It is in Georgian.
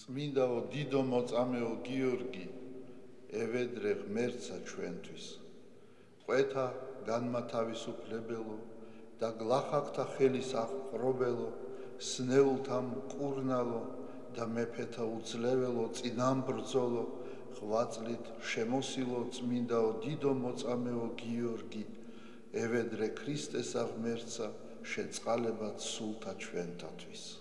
წმინდაო დიდო მოწამეო გიორგი ევედრე ღმერთსა ჩვენთვის. ყვეთა განმათავისუფლებელო და გლახაკთა ხელის აღყრობელო სნეულთა მკურნალო და მეფეთა უძლეველო წინამბრძოლო ღვაწლით შემოსილო წმინდაო დიდო მოწამეო გიორგი ევედრე ქრისტეს აღმერთსა შეწყალებად სულთა ჩვენთათვის.